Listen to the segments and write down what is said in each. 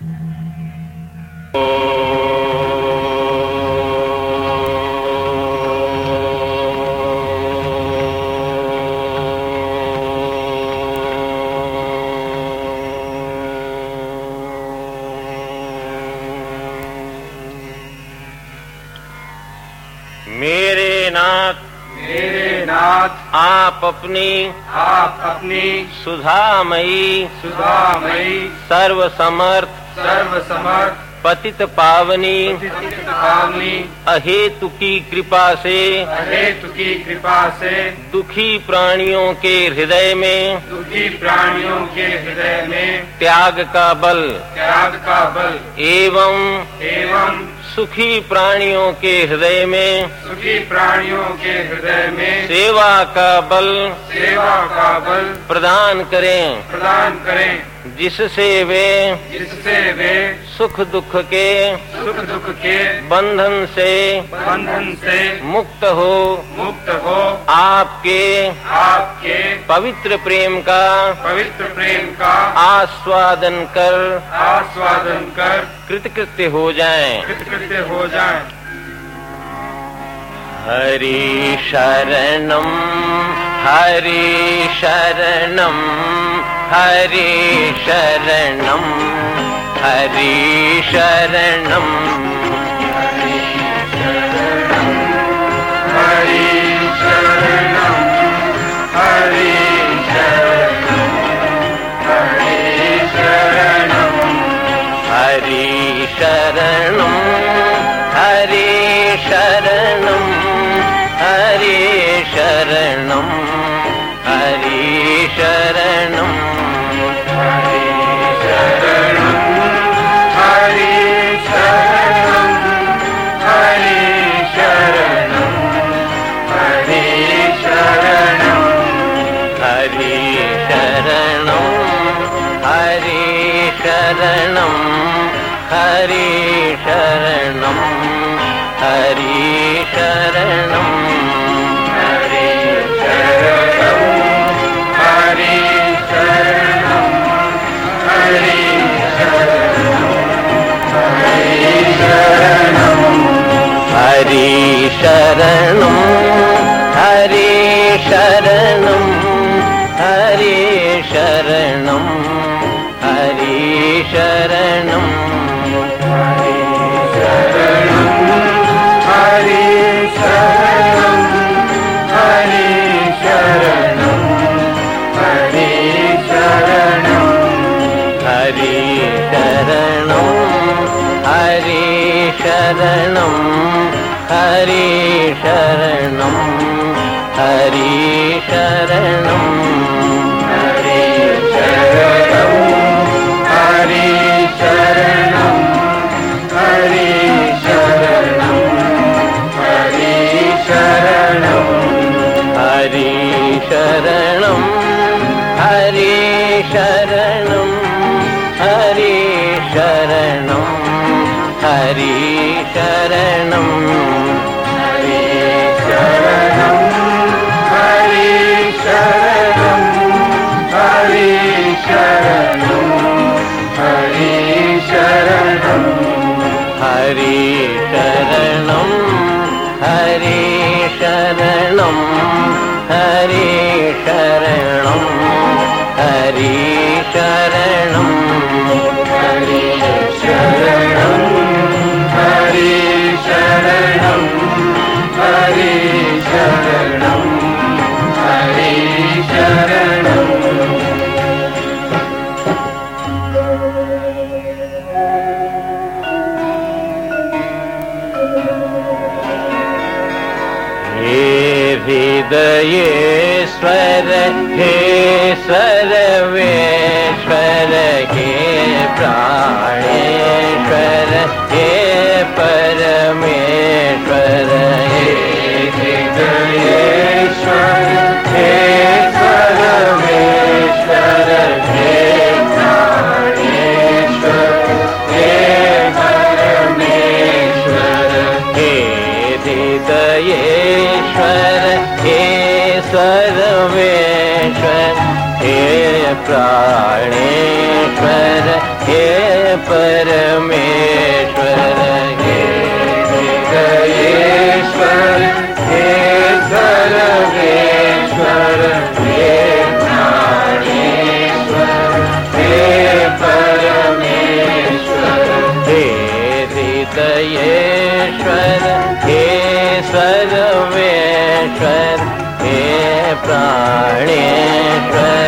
मेरे नाथ मेरे नाथ आप अपनी आप अपनी सुधामयी सुधामयी सर्व समर्थ सर्व समर्थ पतित पावनी। पावनी। अहेतु की कृपा से। अहेतु की कृपा से। दुखी प्राणियों के हृदय में। दुखी प्राणियों के हृदय में। त्याग का बल। त्याग का बल। एवं एवं सुखी प्राणियों के हृदय में। सुखी प्राणियों के हृदय में। सेवा का बल। सेवा का बल। प्रदान करें। प्रदान करें। जिससे वे जिससे वे सुख दुख के सुख दुख के बंधन से बंधन से मुक्त हो। मुक्त हो। आपके आपके पवित्र प्रेम का पवित्र प्रेम का आस्वादन कर आस्वादन कर कृतकृत्य हो जाएँ। कृतकृत्य हो जाए। हरि शरणम हरि शरणम ഹരി ശരണം ഹരി ശരണം ശരണം ഹരി ശരണം ഹരി ശരണം ഹരി ശരണം ഹരി ശരണം ഹരി ശരണം ഹരി ശരണം ഹരി ശരണം ഹരി ശരണം சரணம். ஹரி சரணம். ஹரி சரணம். ശരണം. ഹരി ശരണം ഹരി ശരണം ഹരി ശരണം ഹരി ശരണം. हृदयेश्वर हे सर्वेश्वर हे प्राणेश्वर हे परमेश्वर हे हृदयेश्वर प्राणेश्वर हे परमेश्वर हे गयेश्वर हे सर्वेश्वर हे प्राणेश्वर हे परमेश्वर हे हृदयेश्वर हे सर्वेश्वर हे प्राणेश्वर।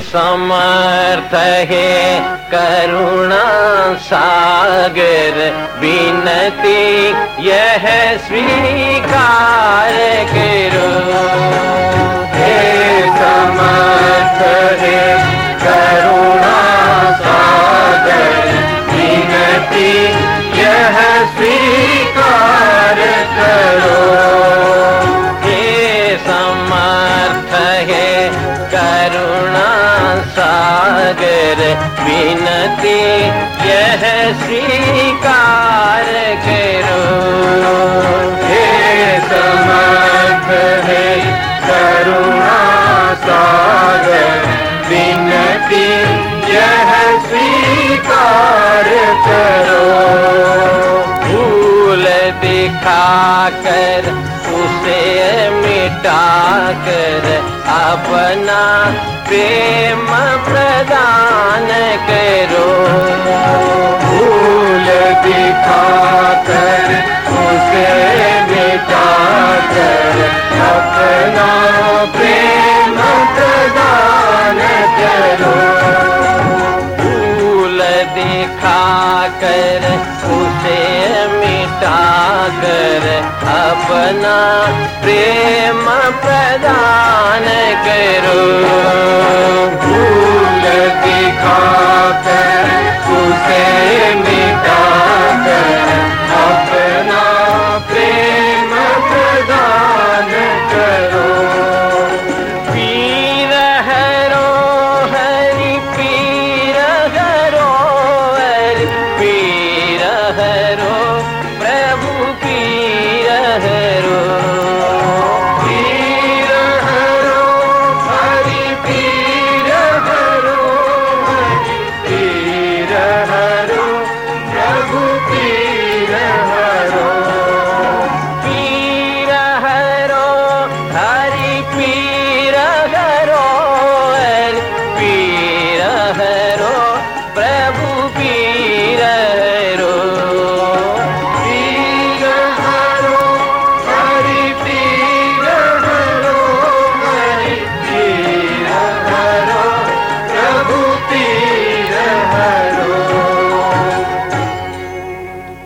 समर्थ हे करुणा सागर विनती यह स्वीकार करो। हे समर्थ करो। हे समर्थ हे करुणा सागर विनती यह स्वीकार करो। भूल दिखाकर उसे मिटाकर अपना प्रेम प्रदान करो। भूल दिखाकर उसे मिटाकर अपना प्रेम प्रदान करो। भूल दिखाकर उसे मिटाकर अपना प्रेम प्रदान